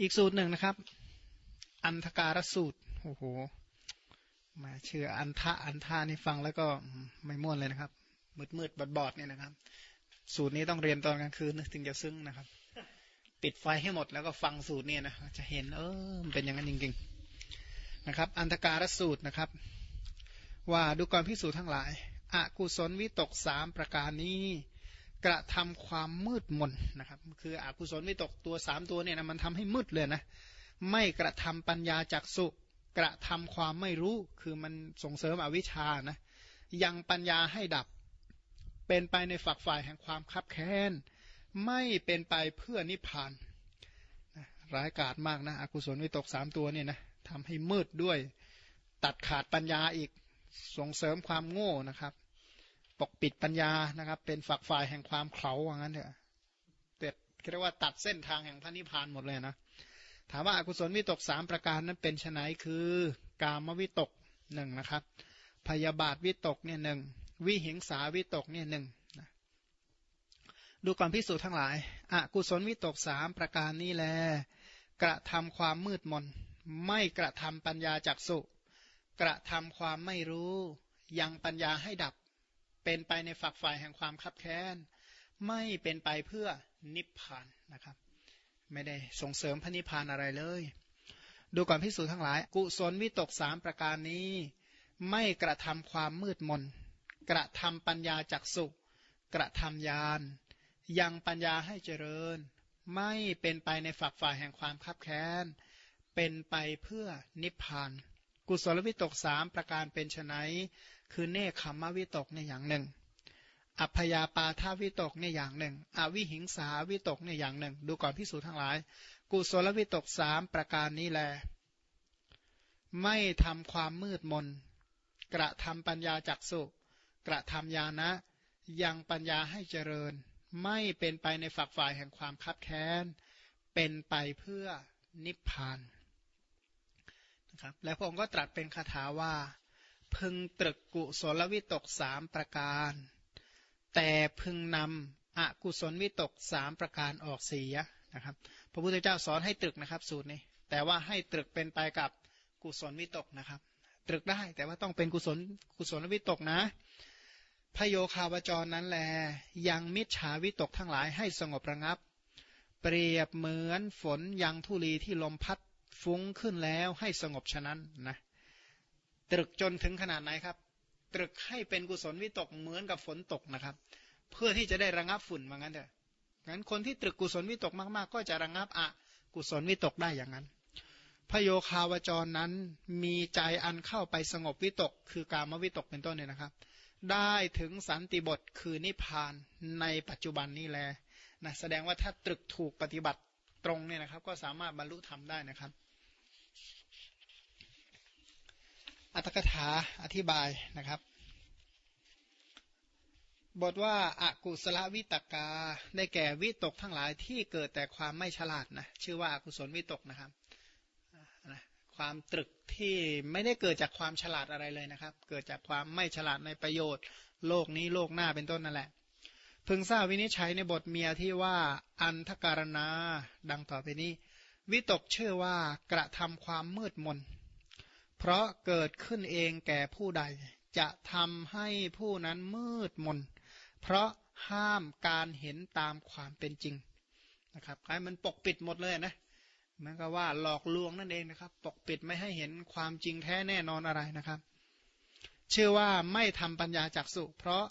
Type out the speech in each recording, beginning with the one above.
อีกสูตรหนึ่งนะครับ อันธการสูตรโอ้โหมาเชื่ออันทะอันทานี่ฟังแล้วก็ไม่ม่วนเลยนะครับ มืดมืดบอดบอดเนี่ยนะครับ สูตรนี้ต้องเรียนตอนกลางคืนถึงจะซึ้งนะครับ ปิดไฟให้หมดแล้วก็ฟังสูตรเนี่ยนะจะเห็นเออมันเป็นอย่างนั้นจริงๆนะครับ อันธการสูตรนะครับ ว่าดูกรพิสูจน์ทั้งหลายอากุศลวิตกสามประการนี้ กระทำความมืดมนนะครับ คืออกุศลวิตกตัวสามตัวเนี่ยนะมันทำให้มืดเลยนะ ไม่กระทำปัญญาจากสุกระทำความไม่รู้คือมันส่งเสริมอวิชชานะยังปัญญาให้ดับเป็นไปในฝักฝ่ายแห่งความคับแค้นไม่เป็นไปเพื่อนิพพานนะร้ายกาจมากนะอกุศลวิตกสามตัวเนี่ยนะทำให้มืดด้วยตัดขาดปัญญาอีกส่งเสริมความโง่นะครับ กปิดปัญญานะครับ เป็นฝักฝ่ายแห่งความเขาว่างั้นเถอะเด็ดเรียกว่าตัดเส้นทางแห่งพระนิพพานหมดเลยนะถามว่าอากุศลวิตกสามประการนั้นเป็นไนคือ กามวิตกหนึ่งนะครับ พยาบาทวิตกเนี่ยหนึ่งวิหิงสาวิตกเนี่ยหนึ่งดูก่อนพิสูจน์ทั้งหลายอากุศลวิตกสามประการนี้แล กระทำความมืดมน ไม่กระทำปัญญาจักสุกระทำความไม่รู้ ยังปัญญาให้ดับ เป็นไปในฝักฝ่ายแห่งความคับแค้น ไม่เป็นไปเพื่อนิพพานนะครับ ไม่ได้ส่งเสริมพระนิพพานอะไรเลย ดูก่อนพิสูจน์ทั้งหลาย กุศลวิตกสามประการนี้ ไม่กระทำความมืดมน กระทำปัญญาจักสุกระทำญาณยังปัญญาให้เจริญ ไม่เป็นไปในฝักฝ่ายแห่งความคับแค้น เป็นไปเพื่อนิพพาน กุศลวิตกสามประการเป็นไน คือเนคขมวิตกในอย่างหนึ่ง อัพยาปาทาวิตกในอย่างหนึ่ง อวิหิงสาวิตกในอย่างหนึ่ง ดูก่อนพิสูจทั้งหลาย กุศลวิตกสามประการนี้แล ไม่ทำความมืดมน กระทำปัญญาจักสุ กระทำญาณะยังปัญญาให้เจริญ ไม่เป็นไปในฝักฝ่ายแห่งความคับแค้น เป็นไปเพื่อนิพพานนะครับ และพระองค์ก็ตรัสเป็นคาถาว่า พึงตรึกกุศลวิตกสามประการ แต่พึงนำอกุศลวิตกสามประการออกเสียนะครับ พระพุทธเจ้าสอนให้ตรึกนะครับสูตรนี้ แต่ว่าให้ตรึกเป็นไปกับกุศลวิตกนะครับ ตรึกได้แต่ว่าต้องเป็นกุศลกุศลวิตกนะพโยคาวจรนั้นแล ยังมิจฉาวิตกทั้งหลายให้สงบระงับ เปรียบเหมือนฝนยังทุลีที่ลมพัดฟุ้งขึ้นแล้วให้สงบฉะนั้นนะ ตรึกจนถึงขนาดไหนครับ ตรึกให้เป็นกุศลวิตกเหมือนกับฝนตกนะครับ เพื่อที่จะได้ระงับฝุ่นว่างั้นเถอะงั้นคนที่ตรึกกุศลวิตกมาก ๆ ก็จะระงับอะกุศลวิตกได้อย่างนั้น พระโยคาวจรนั้นมีใจอันเข้าไปสงบวิตก คือการมวิตกเป็นต้นเนี่ยนะครับ ได้ถึงสันติบทคือนิพพานในปัจจุบันนี้แลนะแสดงว่าถ้าตรึกถูกปฏิบัติตรงเนี่ยนะครับ ก็สามารถบรรลุธรรมได้นะครับ อัตถกถาอธิบายนะครับ บทว่าอากุศลวิตกาได้แก่วิตกทั้งหลายที่เกิดแต่ความไม่ฉลาดนะชื่อว่าอากุศลวิตกนะครับความตรึกที่ไม่ได้เกิดจากความฉลาดอะไรเลยนะครับ เกิดจากความไม่ฉลาดในประโยชน์ โลกนี้โลกหน้าเป็นต้นนั่นแหละ พึงทราบวินิจฉัยในบทเมียที่ว่าอันทการณาดังต่อไปนี้ วิตกเชื่อว่ากระทำความมืดมน เพราะเกิดขึ้นเองแก่ผู้ใด จะทำให้ผู้นั้นมืดมน เพราะห้ามการเห็นตามความเป็นจริงนะครับให้มันปกปิดหมดเลยนะมันก็ว่าหลอกลวงนั่นเองนะครับ ปกปิดไม่ให้เห็นความจริงแท้แน่นอนอะไรนะครับเชื่อว่าไม่ทำปัญญาจักสุเพราะ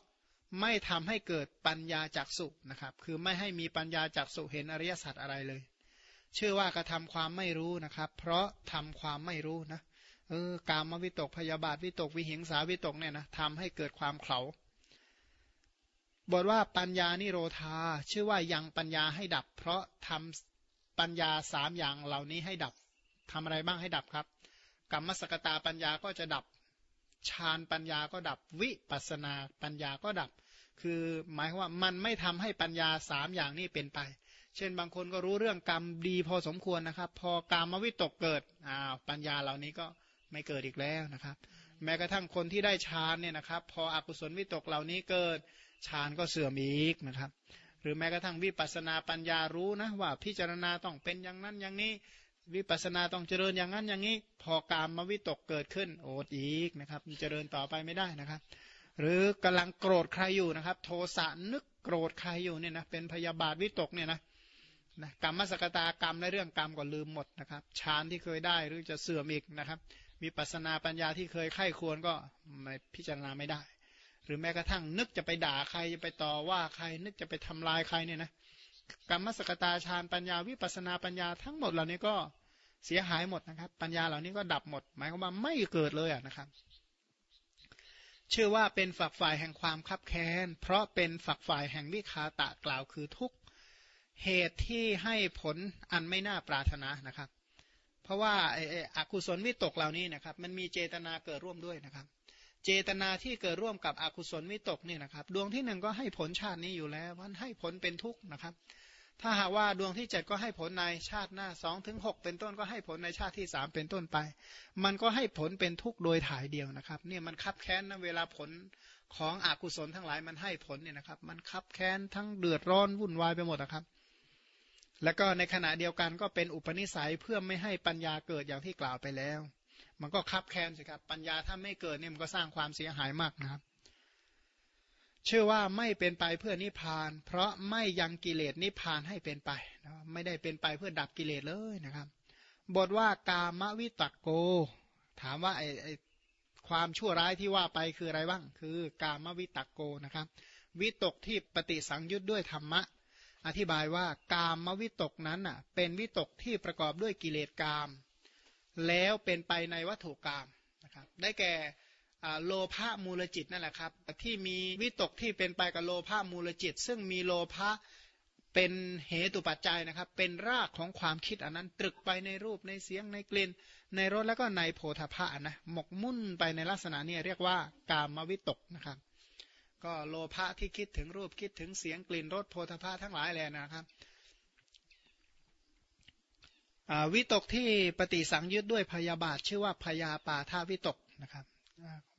ไม่ทำให้เกิดปัญญาจักสุนะครับ คือไม่ให้มีปัญญาจักสุเห็นอริยสัจอะไรเลยเชื่อว่ากระทำความไม่รู้นะครับ เพราะทำความไม่รู้นะ เออกามวิตกพยาบาทวิตกวิหิงสาวิตกเนี่ยนะทำให้เกิดความเขาบทว่าปัญญานิโรธา ชื่อว่ายังปัญญาให้ดับ เพราะทำปัญญาสามอย่างเหล่านี้ให้ดับทำอะไรบ้างให้ดับครับ กรรมสกตาปัญญาก็จะดับฌานปัญญาก็ดับวิปัสนาปัญญาก็ดับ คือหมายว่ามันไม่ทำให้ปัญญาสามอย่างนี้เป็นไป เช่นบางคนก็รู้เรื่องกรรมดีพอสมควรนะครับ พอกรรมวิตกเกิดอ้าวปัญญาเหล่านี้ก็ ไม่เกิดอีกแล้วนะครับ แม้กระทั่งคนที่ได้ฌานเนี่ยนะครับ พออกุศลวิตกเหล่านี้เกิดฌานก็เสื่อมอีกนะครับ หรือแม้กระทั่งวิปัสนาปัญญารู้นะว่าพิจารณาต้องเป็นอย่างนั้นอย่างนี้ วิปัสนาต้องเจริญอย่างนั้นอย่างนี้ พอกามมาวิตกเกิดขึ้นโอดอีกนะครับเจริญต่อไปไม่ได้นะครับ หรือกำลังโกรธใครอยู่นะครับ โทสะนึกโกรธใครอยู่เนี่ยนะเป็นพยาบาทวิตกเนี่ยนะนะกรรมสกตากรรมในเรื่องกรรมก็ลืมหมดนะครับฌานที่เคยได้หรือจะเสื่อมอีกนะครับ มีปัสนาปัญญาที่เคยไข้ควรก็ไม่พิจารณาไม่ได้ หรือแม้กระทั่งนึกจะไปด่าใครจะไปต่อว่าใคร นึกจะไปทำลายใครเนี่ยนะกรรมสกตาฌานปัญญาวิปัสนาปัญญาทั้งหมดเหล่านี้ก็เสียหายหมดนะครับ ปัญญาเหล่านี้ก็ดับหมด หมายความว่าไม่เกิดเลยนะครับ ชื่อว่าเป็นฝักฝ่ายแห่งความคับแค้น เพราะเป็นฝักฝ่ายแห่งวิคาตะกล่าวคือทุกเหตุที่ให้ผลอันไม่น่าปรารถนานะครับ ราะว่าไอ้อกุศลวิตกเหล่านี้นะครับ มันมีเจตนาเกิดร่วมด้วยนะครับ เจตนาที่เกิดร่วมกับอกุศลวิตกนี่นะครับ ดวงที่หนึ่งก็ให้ผลชาตินี้อยู่แล้วมันให้ผลเป็นทุกข์นะครับ ถ้าหากว่าดวงที่เจ็ดก็ให้ผลในชาติหน้าสองถึงหกเป็นต้นก็ให้ผลในชาติที่สามเป็นต้นไป มันก็ให้ผลเป็นทุกข์โดยถ่ายเดียวนะครับ เนี่ยมันคับแค้นนะเวลาผลของอกุศลทั้งหลายมันให้ผลเนี่ยนะครับ มันคับแค้นทั้งเดือดร้อนวุ่นวายไปหมดนะครับ แล้วก็ในขณะเดียวกันก็เป็นอุปนิสัยเพื่อไม่ให้ปัญญาเกิดอย่างที่กล่าวไปแล้ว มันก็คับแค้นสิครับ ปัญญาถ้าไม่เกิดเนี่ยมันก็สร้างความเสียหายมากนะครับ เชื่อว่าไม่เป็นไปเพื่อนิพพาน เพราะไม่ยังกิเลสนิพพานให้เป็นไปนะไม่ได้เป็นไปเพื่อดับกิเลสเลยนะครับ บทว่ากามวิตกโก ถามว่าไอไอความชั่วร้ายที่ว่าไปคืออะไรบ้าง คือกามวิตกโกนะครับ วิตกที่ปฏิสังยุตด้วยธรรมะ อธิบายว่ากามมวิตกนั้นอะเป็นวิตกที่ประกอบด้วยกิเลสกาม แล้วเป็นไปในวัตถุกามนะครับได้แก่โลภะมูลจิตนั่นแหละครับที่มีวิตกที่เป็นไปกับโลภะมูลจิต ซึ่งมีโลภะเป็นเหตุปัจจัยนะครับ เป็นรากของความคิดอันนั้น ตรึกไปในรูปในเสียงในกลิ่น ในรสแล้วก็ในโพธาภะนะหมกมุ่นไปในลักษณะนี้เรียกว่ากามวิตกนะครับ ก็โลภะที่คิดถึงรูปคิดถึงเสียงกลิ่นรสโพธภาทั้งหลายแหละนะครับวิตกที่ปฏิสังยุตด้วยพยาบาท ชื่อว่าพยาปาทาวิตกนะครับ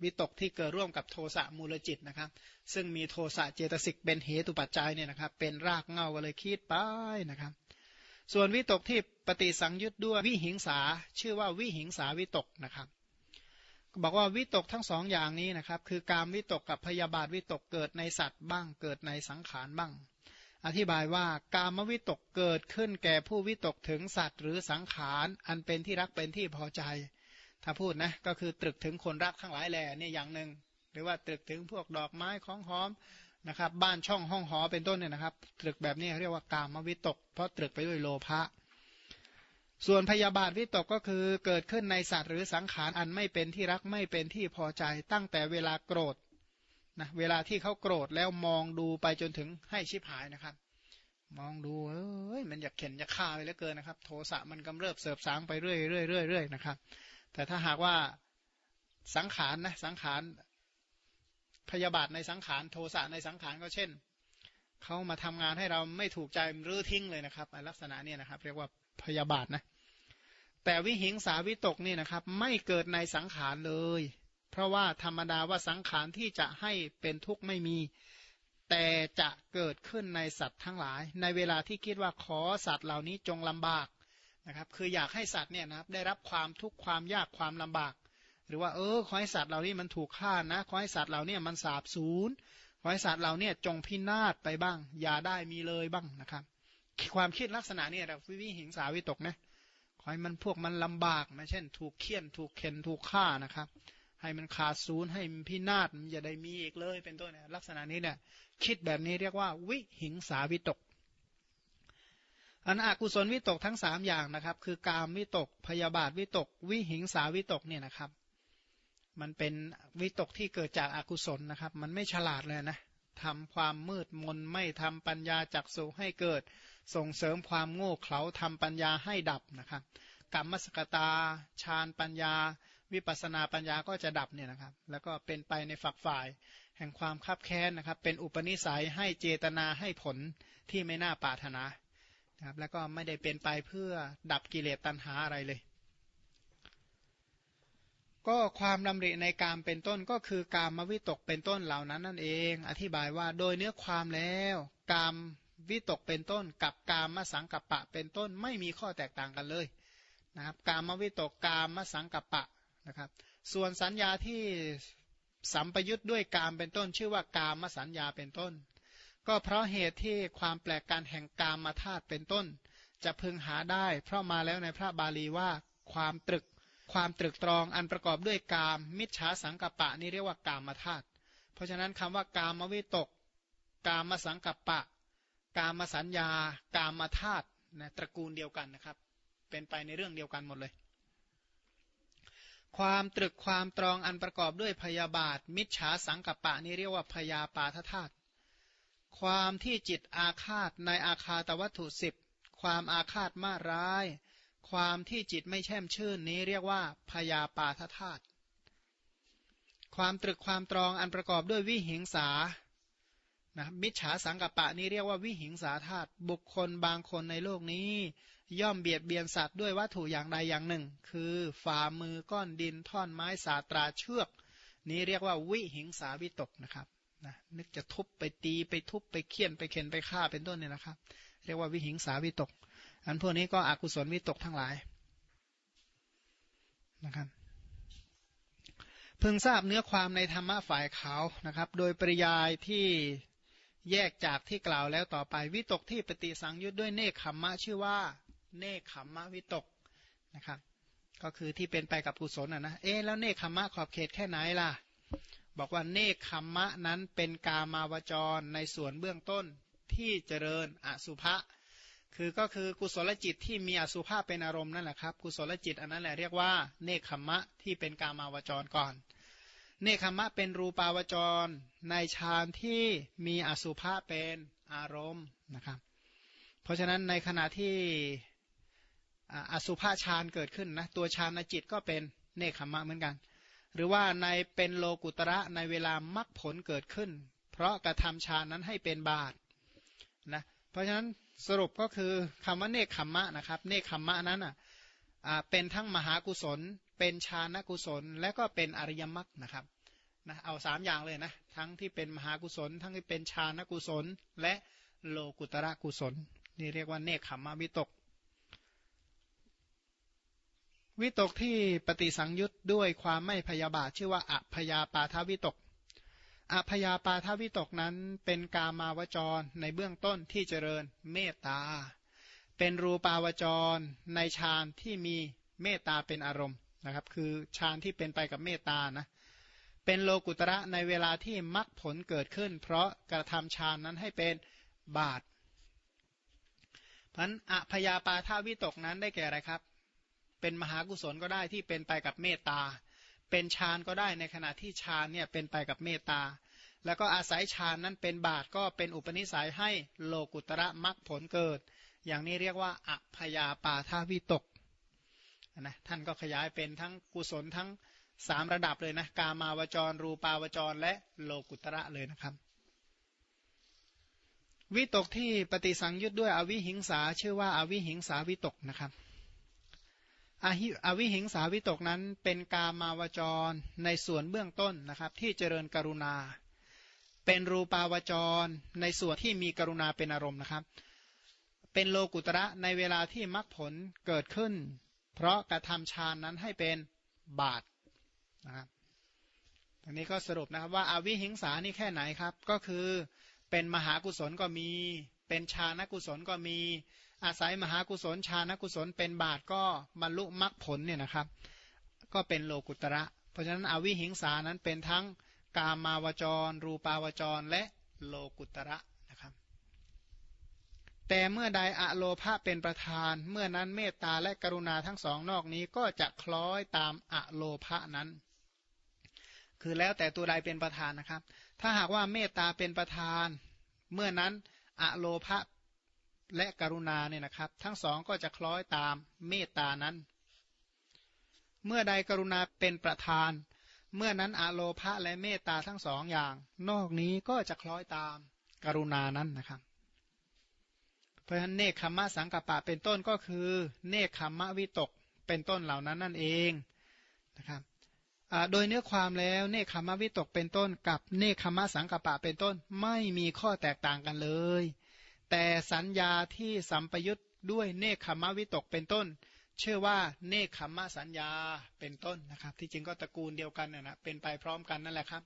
วิตกที่เกิดร่วมกับโทสะมูลจิตนะครับ ซึ่งมีโทสะเจตสิกเป็นเหตุปัจจัยเนี่ยนะครับ เป็นรากเงาก็เลยคิดไปนะครับ ส่วนวิตกที่ปฏิสังยุตด้วยวิหิงสาชื่อว่าวิหิงสาวิตกนะครับ บอกว่าวิตกทั้งสองอย่างนี้นะครับ คือการวิตกกับพยาบาทวิตกเกิดในสัตว์บ้างเกิดในสังขารบ้าง อธิบายว่ากามวิตกเกิดขึ้นแก่ผู้วิตกถึงสัตว์ หรือสังขารอันเป็นที่รักเป็นที่พอใจ ถ้าพูดนะก็คือตรึกถึงคนรักทั้งหลายแหล่นี่อย่างหนึ่ง หรือว่าตรึกถึงพวกดอกไม้ของหอมนะครับ บ้านช่องห้องหอเป็นต้นเนี่ยนะครับ ตรึกแบบนี้เรียกว่ากามวิตก เพราะตรึกไปด้วยโลภะ ส่วนพยาบาทวิตกก็คือเกิดขึ้นในสัตว์หรือสังขารอันไม่เป็นที่รักไม่เป็นที่พอใจตั้งแต่เวลาโกรธนะเวลาที่เขาโกรธแล้วมองดูไปจนถึงให้ชิบหายนะครับ มองดูเอ้ยมันอยากเข็นอยากฆ่าไปเหลือเกินนะครับ โทสะมันกำเริบเสบสางไปเรื่อยเรื่อยเรื่อยเรื่อยนะครับ แต่ถ้าหากว่าสังขารนะสังขารพยาบาทในสังขารโทสะในสังขารก็เช่นเขามาทำงานให้เราไม่ถูกใจรื้อทิ้งเลยนะครับลักษณะนี้นะครับ เรียกว่าพยาบาทนะ แต่วิหิงสาวิตกนี่นะครับ ไม่เกิดในสังขารเลย เพราะว่าธรรมดาว่าสังขารที่จะให้เป็นทุกข์ไม่มี แต่จะเกิดขึ้นในสัตว์ทั้งหลาย ในเวลาที่คิดว่าขอสัตว์เหล่านี้จงลำบากนะครับ คืออยากให้สัตว์เนี่ยนะครับได้รับความทุกข์ความยากความลำบาก หรือว่าเออขอให้สัตว์เหล่านี้มันถูกฆ่านะขอให้สัตว์เหล่านี้มันสาบสูญขอให้สัตว์เหล่านี้จงพินาศไปบ้าง อย่าได้มีเลยบ้างนะครับ ความคิดลักษณะนี้เราวิหิงสาวิตกนะ ขอให้มันพวกมันลำบากนะเช่น ถูกเคี่ยนถูกเข็นถูกฆ่านะครับ ให้มันขาดศูนย์ให้มันพินาศมันอย่าได้มีอีกเลยเป็นต้นเนี่ยลักษณะนี้เนี่ยคิดแบบนี้เรียกว่า วิหิงสาวิตกอันอกุศลวิตกทั้งสามอย่างนะครับ คือกามวิตกพยาบาทวิตก วิหิงสาวิตกเนี่ยนะครับ มันเป็นวิตกที่เกิดจากอากุศลนะครับ มันไม่ฉลาดเลยนะทำความมืดมนไม่ทำปัญญาจักสุให้เกิด ส่งเสริมความโง่เขลาทำปัญญาให้ดับนะครับกรรมสกตาฌานปัญญา วิปัสนาปัญญาก็จะดับเนี่ยนะครับ แล้วก็เป็นไปในฝักฝ่าย แห่งความคับแค้นนะครับ เป็นอุปนิสัยให้เจตนาให้ผลที่ไม่น่าปรารถนานะครับ แล้วก็ไม่ได้เป็นไปเพื่อดับกิเลสตัณหาอะไรเลย ก็ความดำริในการเป็นต้นก็คือกามวิตกเป็นต้นเหล่านั้นนั่นเอง อธิบายว่าโดยเนื้อความแล้วกาม วิตกเป็นต้นกับกามสังกัปปะเป็นต้นไม่มีข้อแตกต่างกันเลยนะครับกามวิตกกามสังกัปปะนะครับ ส่วนสัญญาที่สัมปยุทธ์ด้วยกามเป็นต้น ชื่อว่ากามสัญญาเป็นต้น ก็เพราะเหตุที่ความแปลกการแห่งกามมาธาตุเป็นต้น จะพึงหาได้ เพราะมาแล้วในพระบาลีว่าความตรึกความตรึกตรองอันประกอบด้วยกาม มิจฉาสังกัปปะนี่เรียกว่ากามมาธาตุเพราะฉะนั้นคำว่ากามวิตก กามสังกัปปะ กามสัญญา กามมาธาตุนะตระกูลเดียวกันนะครับ เป็นไปในเรื่องเดียวกันหมดเลย ความตรึกความตรองอันประกอบด้วยพยาบาท มิจฉาสังกัปปะนี่เรียกว่าพยาปาทธาตุความที่จิตอาฆาตในอาคาตวัตถุสิบความอาฆาตมาร้าย ความที่จิตไม่แช่มชื่นนี้เรียกว่าพยาปาทธาตุความตรึกความตรองอันประกอบด้วยวิหิงสา นะมิจฉาสังกัปปะนี้เรียกว่าวิหิงสาธาตุบุคคลบางคนในโลกนี้ ย่อมเบียดเบียนสัตว์ด้วยวัตถุอย่างใดอย่างหนึ่ง คือฝ่ามือก้อนดินท่อนไม้สาตราเชือก นี้เรียกว่าวิหิงสาวิตกนะครับนะนึกจะทุบไปตีไปทุบไปเคี่ยนไปเข็นไปฆ่าเป็นต้นเนี่ยนะครับ เรียกว่าวิหิงสาวิตก อันพวกนี้ก็อกุศลวิตกทั้งหลายนะครับเพิ่งทราบเนื้อความในธรรมะฝ่ายขาวนะครับ โดยปริยายที่ แยกจากที่กล่าวแล้วต่อไป วิตกที่ปฏิสังยุตด้วยเนคขมมะชื่อว่า เนคขมมะวิตกนะครับ ก็คือที่เป็นไปกับกุศลนะนะเอ๊แล้วเนคขมมะขอบเขตแค่ไหนล่ะ บอกว่าเนคขมมะนั้นเป็นกามาวจรในส่วนเบื้องต้นที่เจริญอสุภะคือก็คือกุศลจิตที่มีอสุภะเป็นอารมณ์นั่นแหละครับ กุศลจิตอันนั้นแหละเรียกว่าเนคขมมะที่เป็นกามาวจรก่อน เนคขมมะเป็นรูปาวจร ในฌานที่มีอสุภะเป็นอารมณ์นะครับ เพราะฉะนั้นในขณะที่อสุภาฌานเกิดขึ้นนะตัวฌานจิตก็เป็นเนคขมะเหมือนกัน หรือว่าในเป็นโลกุตระในเวลามรรคผลเกิดขึ้น เพราะกระทำฌานนั้นให้เป็นบาตนะเพราะฉะนั้นสรุปก็คือคำว่าเนคขมมะนะครับ เนคขมมะนั้นอะเป็นทั้งมหากุศล เป็นฌานกุศล และก็เป็นอริยมรรคนะครับ นะเอาสามอย่างเลยนะ ทั้งที่เป็นมหากุศล ทั้งที่เป็นฌานกุศล และโลกุตระกุศล นี่เรียกว่าเนคขมมะวิตก วิตกที่ปฏิสังยุตด้วยความไม่พยาบาทชื่อว่าอัพยาปาทวิตกอัพยาปาทวิตกนั้นเป็นกามาวจรในเบื้องต้นที่เจริญเมตตา เป็นรูปาวจรในฌานที่มีเมตตาเป็นอารมณ์นะครับ คือฌานที่เป็นไปกับเมตตานะ เป็นโลกุตระในเวลาที่มรรคผลเกิดขึ้น เพราะกระทำฌานนั้นให้เป็นบาทพันอพยาปาทวิตกนั้นได้แก่อะไรครับ เป็นมหากุศลก็ได้ที่เป็นไปกับเมตตา เป็นฌานก็ได้ในขณะที่ฌานเนี่ยเป็นไปกับเมตตา แล้วก็อาศัยฌานนั้นเป็นบาทก็เป็นอุปนิสัยให้โลกุตระมรรคผลเกิด อย่างนี้เรียกว่าอพยาปาทาวิตกนะท่านก็ขยายเป็นทั้งกุศลทั้ง สามระดับเลยนะกามาวจร รูปาวจร และโลกุตระเลยนะครับ วิตกที่ปฏิสังยุตด้วยอวิหิงสาชื่อว่าอาวิหิงสาวิตกนะครับอวิหิงสาวิตกนั้นเป็นกามาวจรในส่วนเบื้องต้นนะครับ ที่เจริญกรุณา เป็นรูปาวจรในส่วนที่มีกรุณาเป็นอารมณ์นะครับ เป็นโลกุตระในเวลาที่มรรคผลเกิดขึ้น เพราะกระทำฌานนั้นให้เป็นบาท นะครับอันนี้ก็สรุปนะครับว่าอาวิหิงสานี่แค่ไหนครับ ก็คือเป็นมหากุศลก็มี เป็นฌานกุศลก็มี อาศัยมหากุศลชานกุศล เป็นบาทก็บรรลุมรรคผลเนี่ยนะครับ ก็เป็นโลกุตระ เพราะฉะนั้นอวิหิงสานั้นเป็นทั้งกามาวจร รูปาวจรและโลกุตระนะครับแต่เมื่อใดอะโลภะเป็นประธาน เมื่อนั้นเมตตาและกรุณาทั้งสองนอกนี้ก็จะคล้อยตามอะโลภะนั้น คือแล้วแต่ตัวใดเป็นประธานนะครับ ถ้าหากว่าเมตตาเป็นประธาน เมื่อนั้นอะโลภะและกรุณาเนี่ยนะครับ ทั้งสองก็จะคล้อยตามเมตตานั้น เมื่อใดกรุณาเป็นประธาน เมื่อนั้นอะโลภะและเมตตาทั้งสองอย่าง นอกนี้ก็จะคล้อยตามกรุณานั้นนะครับ เพราะฉะนั้นเนคขมะสังกปะเป็นต้นก็คือ เนคขมะวิตกเป็นต้นเหล่านั้นนั่นเองนะครับ โดยเนื้อความแล้วเนคขมวิตกเป็นต้นกับเนคขมสังกปะเป็นต้นไม่มีข้อแตกต่างกันเลย แต่สัญญาที่สัมปยุตด้วยเนคขมวิตกเป็นต้น เชื่อว่าเนคขมสัญญาเป็นต้นนะครับ ที่จริงก็ตระกูลเดียวกันนะนะเป็นไปพร้อมกันนั่นแหละครับ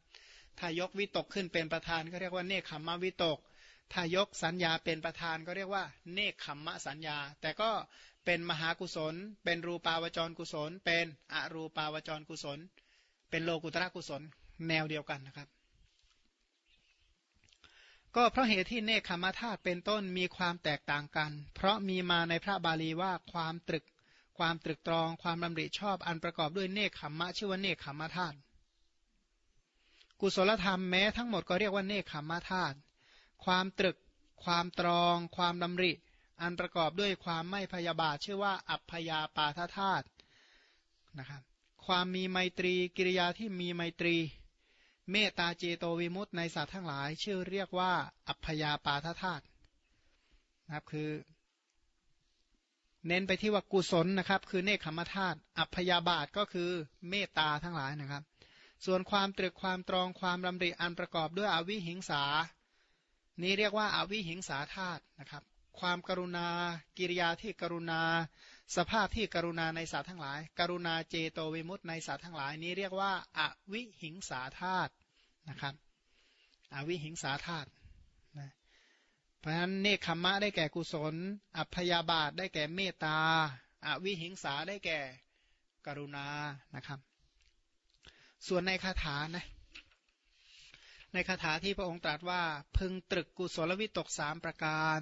ถ้ายกวิตกขึ้นเป็นประธานก็เรียกว่าเนคขมวิตก ถ้ายกสัญญาเป็นประธานก็เรียกว่า เนคขมสัญญา แต่ก็เป็นมหากุศล เป็นรูปาวจรกุศล เป็นอรูปาวจรกุศล เป็นโลกุตระกุศลแนวเดียวกันนะครับ ก็เพราะเหตุที่เนคขมธาตุเป็นต้นมีความแตกต่างกัน เพราะมีมาในพระบาลีว่าความตรึก ความตรึกตรอง ความดำริชอบอันประกอบด้วยเนคขมมะชื่อว่าเนคขมมะธาตุกุศลธรรมแม้ทั้งหมดก็เรียกว่าเนคขมมะธาตุความตรึก ความตรอง ความดำริ อันประกอบด้วยความไม่พยาบาทชื่อว่าอัพพยาปาทธาตุนะครับ ความมีไมตรีกิริยาที่มีไมตรี เมตตาเจโตวิมุตในสัตว์ทั้งหลาย ชื่อเรียกว่า อัพยาปาทธาตุนะครับคือ เน้นไปที่ว่ากุศลนะครับ คือเนคขมธาตุอัพยาบาทก็คือเมตตาทั้งหลายนะครับ ส่วนความตรึกความตรองความลำริอันประกอบด้วยอวิหิงสา นี้เรียกว่าอาวิหิงสาธาตุนะครับ ความกรุณา กิริยาที่กรุณา สภาพที่กรุณาในสัตว์ทั้งหลาย กรุณาเจโตวิมุตในสัตว์ทั้งหลายนี้เรียกว่าอาวิหิงสาธาตุนะครับ อวิหิงสาธาตุเพราะฉะนั้นเนคขมะได้แก่กุศล อัพยาบาทได้แก่เมตตาอาวิหิงสาได้แก่กรุณานะครับ ส่วนในคาถานะในคาถาที่พระองค์ตรัสว่า พึงตรึกกุศลวิตกสามประการ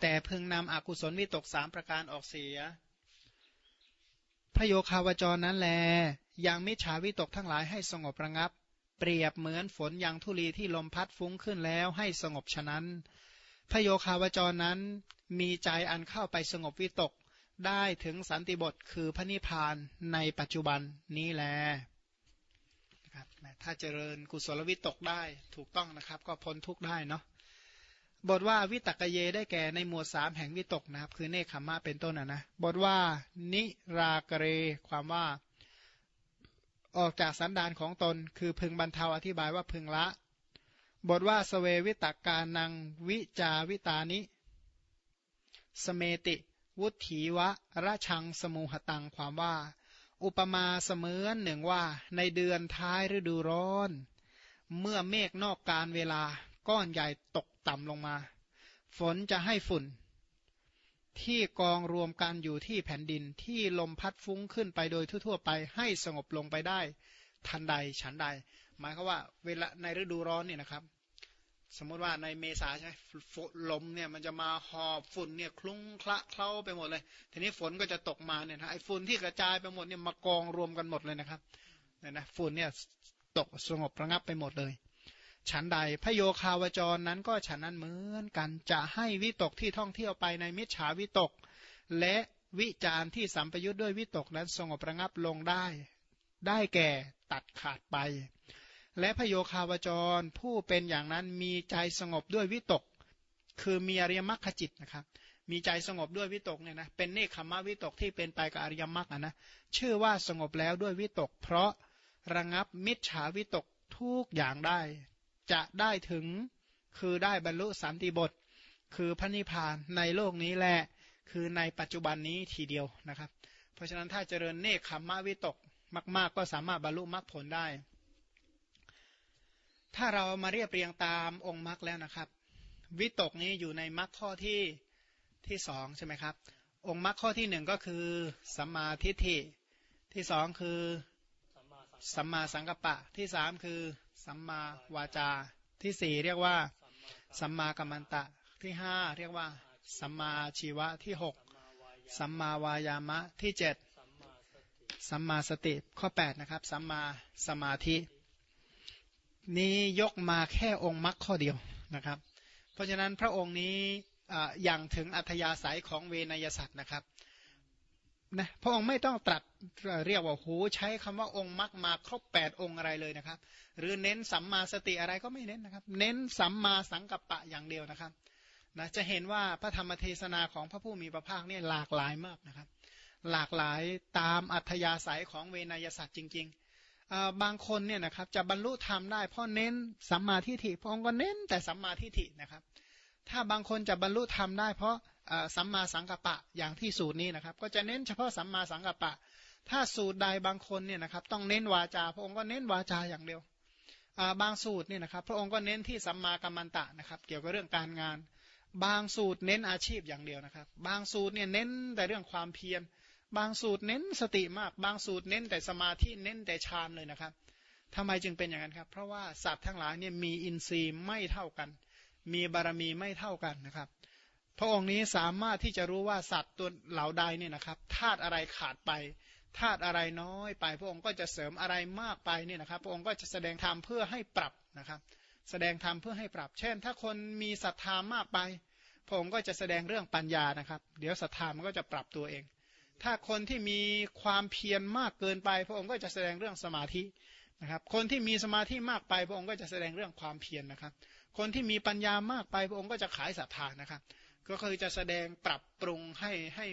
แต่พึงนำอกุศลวิตกสามประการออกเสีย พระโยคาวจรนั้นแล ยังมิจฉาวิตกทั้งหลายให้สงบระงับ เปรียบเหมือนฝนยังทุลีที่ลมพัดฟุ้งขึ้นแล้วให้สงบฉะนั้น พระโยคาวจรนั้นมีใจอันเข้าไปสงบวิตกได้ถึงสันติบทคือพระนิพพานในปัจจุบันนี้แลนะครับถ้าเจริญกุศลวิตกได้ถูกต้องนะครับ ก็พ้นทุกได้เนาะ บทว่าวิตกเยได้แก่ในหมวดสามแห่งวิตกนะครับ คือเนคขมะเป็นต้นนะนะบทว่านิรากเร ความว่า ออกจากสันดานของตน คือพึงบรรเทาอธิบายว่าพึงละ บทว่าสเววิตกานังวิจาวิตานิ สเมติ วุถีวะราชังสมุหตังความว่า อุปมาเสมือนหนึ่งว่า ในเดือนท้ายฤดูร้อน เมื่อเมฆนอกการเวลา ก้อนใหญ่ตกต่ำลงมา ฝนจะให้ฝุ่น ที่กองรวมกันอยู่ที่แผ่นดินที่ลมพัดฟุ้งขึ้นไปโดยทั่วๆไปให้สงบลงไปได้ ทันใดฉันใด หมายคือว่าเวลาในฤดูร้อนเนี่ยนะครับ สมมติว่าในเมษาใช่ไหมลมเนี่ยมันจะมาหอบฝุ่นเนี่ยคลุ้งคละเคล้าไปหมดเลย ทีนี้ฝนก็จะตกมาเนี่ยนะไอ้ฝุ่นที่กระจายไปหมดเนี่ยมากองรวมกันหมดเลยนะครับเนี่ยนะฝุ่นเนี่ยตกสงบระงับไปหมดเลย ฉันใดพระโยคาวจรนั้นก็ฉันนั้นเหมือนกันจะให้วิตกที่ท่องเที่ยวไปในมิจฉาวิตก และวิจารณ์ที่สัมปยุทธ์ด้วยวิตกนั้นสงบระงับลงได้ ได้แก่ตัดขาดไป และพโยคาวจรผู้เป็นอย่างนั้นมีใจสงบด้วยวิตก คือมีอริยมรรคจิตนะครับ มีใจสงบด้วยวิตกเนี่ยนะเป็นเนคขมวิตกที่เป็นไปกับอริยมรรคนะชื่อว่าสงบแล้วด้วยวิตก เพราะระงับมิจฉาวิตกทุกอย่างได้ จะได้ถึงคือได้บรรลุสันติบท คือพระนิพพานในโลกนี้แหละคือในปัจจุบันนี้ทีเดียวนะครับ เพราะฉะนั้นถ้าเจริญเนคขมะวิตกมาก ๆ ก็สามารถบรรลุมรรคผลได้ ถ้าเรามาเรียบเรียงตามองค์มรรคแล้วนะครับ วิตกนี้อยู่ในมรรคข้อที่ที่สองใช่ไหมครับ องค์มรรคข้อที่หนึ่งก็คือสัมมาทิฏฐิที่สองคือสัมมาสังกัปปะที่สามคือ สัมมาวาจาที่สี่เรียกว่า สัมมากัมมันตะที่ห้าเรียกว่า สัมมาชีวะที่หกสัมมาวายามะที่เจ็ดสัมมาสติข้อแปดนะครับสัมมาสมาธิ นี้ยกมาแค่องค์มรรคข้อเดียวนะครับ เพราะฉะนั้นพระองค์นี้อย่างถึงอัธยาศัยของเวนยสัตว์นะครับ นะพระองค์ไม่ต้องตรัสเรียกว่าโหใช้คำว่าองค์มรรคมาครบ8องค์อะไรเลยนะครับ หรือเน้นสัมมาสติอะไรก็ไม่เน้นนะครับ เน้นสัมมาสังกัปปะอย่างเดียวนะครับนะจะเห็นว่าพระธรรมเทศนาของพระผู้มีพระภาคเนี่ยหลากหลายมากนะครับ หลากหลายตามอัธยาศัยของเวนยสัตว์จริงๆ บางคนเนี่ยนะครับจะบรรลุธรรมได้เพราะเน้นสัมมาทิฏฐิพระองค์ก็เน้นแต่สัมมาทิฏฐินะครับ ถ้าบางคนจะบรรลุธรรมได้เพราะ สัมมาสังกัปปะอย่างที่สูตรนี้นะครับ ก็จะเน้นเฉพาะสัมมาสังกัปปะ ถ้าสูตรใดบางคนเนี่ยนะครับ ต้องเน้นวาจา พระองค์ก็เน้นวาจาอย่างเดียวบางสูตรเนี่ยนะครับ พระองค์ก็เน้นที่สัมมากัมมันตะนะครับ เกี่ยวกับเรื่องการงาน บางสูตรเน้นอาชีพอย่างเดียวนะครับ บางสูตรเนี่ยเน้นแต่เรื่องความเพียร บางสูตรเน้นสติมาก บางสูตรเน้นแต่สมาธิเน้นแต่ฌานเลยนะครับทำไมจึงเป็นอย่างนั้นครับ เพราะว่าสัตว์ทั้งหลายเนี่ยมีอินทรีย์ไม่เท่ากัน มีบารมีไม่เท่ากันนะครับ พระองค์นี้สามารถที่จะรู้ว่าสัตว์ตัวเหล่าใดเนี่ยนะครับธาตุอะไรขาดไปธาตุอะไรน้อยไป พระองค์ก็จะเสริมอะไรมากไปเนี่ยนะครับ พระองค์ก็จะแสดงธรรมเพื่อให้ปรับนะครับ แสดงธรรมเพื่อให้ปรับ เช่น ถ้าคนมีศรัทธามากไป พระองค์ก็จะแสดงเรื่องปัญญานะครับ เดี๋ยวศรัทธามันก็จะปรับตัวเอง ถ้าคนที่มีความเพียรมากเกินไป พระองค์ก็จะแสดงเรื่องสมาธินะครับ คนที่มีสมาธิมากไป พระองค์ก็จะแสดงเรื่องความเพียรนะครับ คนที่มีปัญญามากไป พระองค์ก็จะขายศรัทธานะครับ ก็คือจะแสดงปรับปรุงให้ให้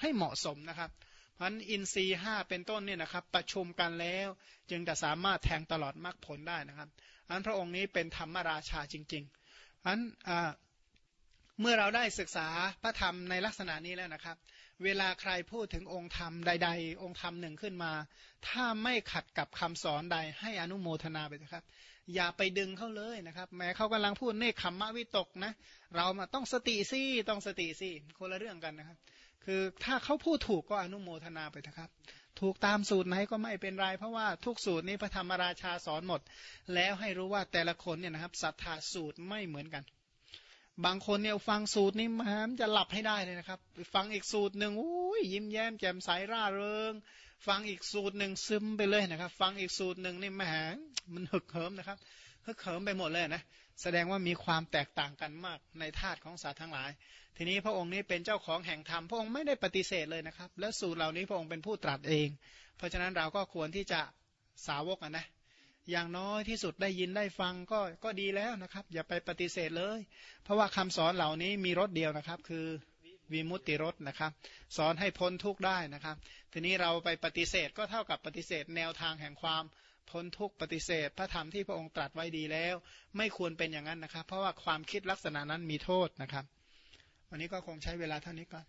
ให้เหมาะสมนะครับ เพราะนั้นอินทรีห้าเป็นต้นเนี่ยนะครับประชุมกันแล้ว จึงจะสามารถแทงตลอดมรรคผลได้นะครับอันพระองค์นี้เป็นธรรมราชาจริงๆอันเมื่อเราได้ศึกษาพระธรรมในลักษณะนี้แล้วนะครับ เวลาใครพูดถึงองค์ธรรมใด ๆ องค์ธรรมหนึ่งขึ้นมา ถ้าไม่ขัดกับคำสอนใดให้อนุโมทนาไปนะครับ อย่าไปดึงเขาเลยนะครับ แม้เขากำลังพูดเนคขมมะวิตกนะ เรามาต้องสติสิต้องสติสิคนละเรื่องกันนะครับ คือถ้าเขาพูดถูกก็อนุโมทนาไปนะครับ ถูกตามสูตรไหนก็ไม่เป็นไร เพราะว่าทุกสูตรนี้พระธรรมราชาสอนหมด แล้วให้รู้ว่าแต่ละคนเนี่ยนะครับศรัทธาสูตรไม่เหมือนกัน บางคนเนี่ยฟังสูตรนี้มันจะหลับให้ได้เลยนะครับ ฟังอีกสูตรหนึ่งอุ้ยยิ้มแย้มแจ่มใสร่าเริง ฟังอีกสูตรหนึ่งซึมไปเลยนะครับ ฟังอีกสูตรหนึ่งนี่แหมมันหึกเหิมนะครับฮึกเหิมไปหมดเลยนะแสดงว่ามีความแตกต่างกันมากในธาตุของสัตว์ทั้งหลาย ทีนี้พระองค์นี้เป็นเจ้าของแห่งธรรมพระองค์ไม่ได้ปฏิเสธเลยนะครับ และสูตรเหล่านี้พระองค์เป็นผู้ตรัสเอง เพราะฉะนั้นเราก็ควรที่จะสาวกนะอย่างน้อยที่สุดได้ยินได้ฟังก็ก็ดีแล้วนะครับ อย่าไปปฏิเสธเลย เพราะว่าคำสอนเหล่านี้มีรถเดียวนะครับ คือ วิมุตติรสนะครับ สอนให้พ้นทุกข์ได้นะครับ ทีนี้เราไปปฏิเสธก็เท่ากับปฏิเสธแนวทางแห่งความพ้นทุกปฏิเสธ พระธรรมที่พระองค์ตรัสไว้ดีแล้ว ไม่ควรเป็นอย่างนั้นนะครับ เพราะว่าความคิดลักษณะนั้นมีโทษนะครับ วันนี้ก็คงใช้เวลาเท่านี้ก่อน